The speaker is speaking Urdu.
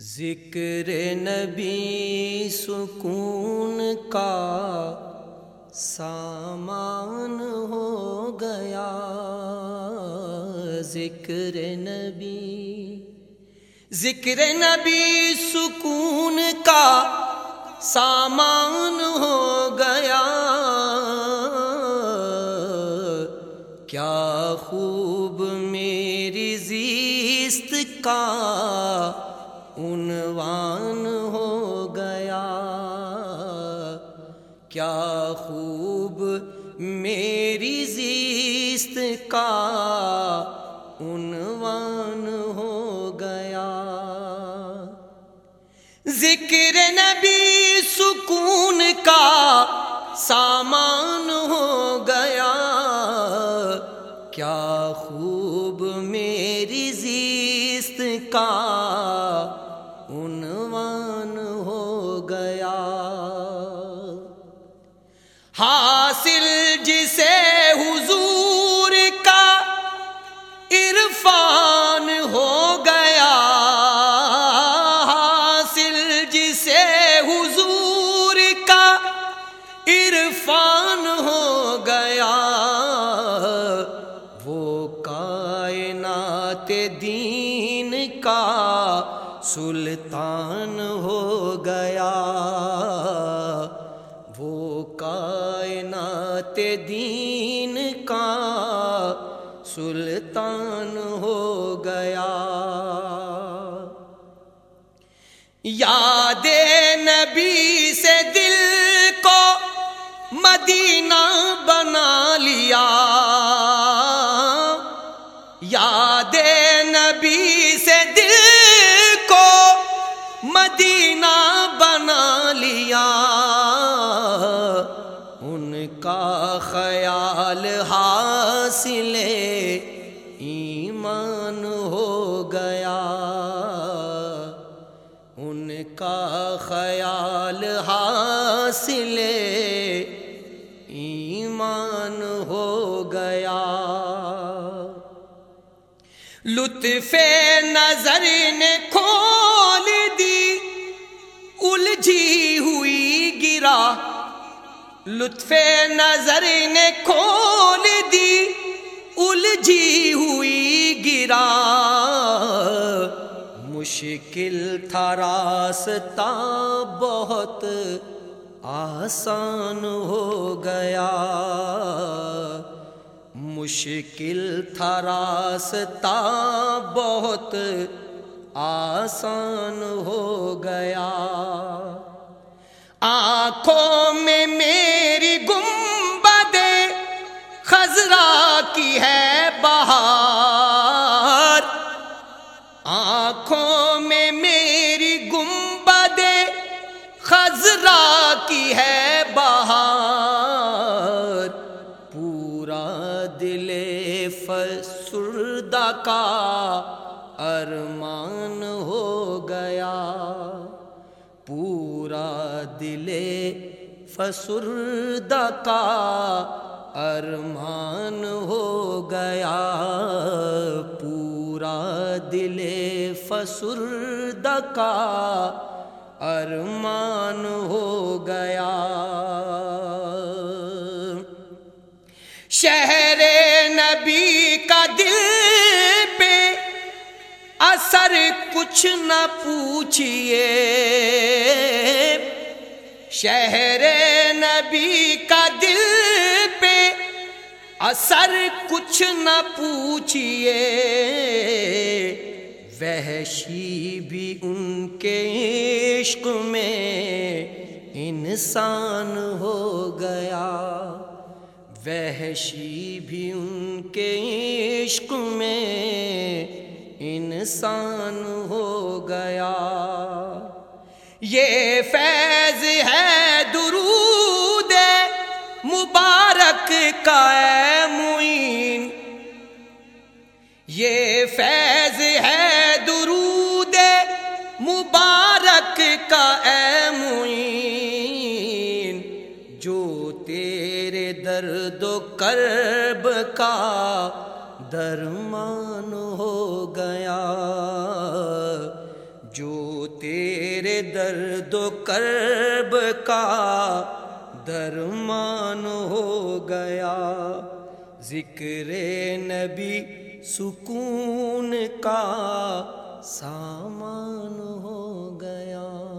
ذکر نبی سکون کا سامان ہو گیا۔ ذکر نبی ذکر نبی سکون کا سامان ہو گیا۔ کیا خوب میری زیست کا عنوان ہو گیا۔ کیا خوب میری زیست کا عنوان ہو گیا۔ ذکر نبی سکون کا سامان ہو گیا۔ کیا خوب میری زیست کا کا سلطان ہو گیا۔ وہ کائنات دین کا سلطان ہو گیا۔ یاد نبی سے دل کو مدینہ بنا لیا۔ مدینہ بنا لیا۔ ان کا خیال حاصل ایمان ہو گیا۔ ان کا خیال حاصل ایمان ہو گیا۔ لطف نظر لطف نظر نے کھول دی، الجھی ہوئی گرا۔ مشکل تھا راستہ، بہت آسان ہو گیا۔ مشکل تھا راستہ، بہت آسان ہو گیا۔ آنکھوں میں کی ہے بہار۔ آنکھوں میں میری گنبد خزرا کی ہے بہار۔ پورا دل فسردہ کا ارمان ہو گیا۔ پورا دل فسردہ کا ارمان ہو گیا، پورا دل فسردہ کا ارمان ہو گیا۔ شہر نبی کا دل پہ اثر کچھ نہ پوچھئے۔ شہر نبی کا دل پہ اثر کچھ نہ پوچھئے۔ وحشی بھی ان کے عشق میں انسان ہو گیا۔ وحشی بھی ان کے عشق میں انسان ہو گیا۔ یہ فیض یہ فیض ہے درود مبارک کا اے معین، جو تیرے درد و کرب کا درمان ہو گیا، جو تیرے درد و کرب کا درمان ہو گیا۔ ذکر نبی سکون کا سامان ہو گیا۔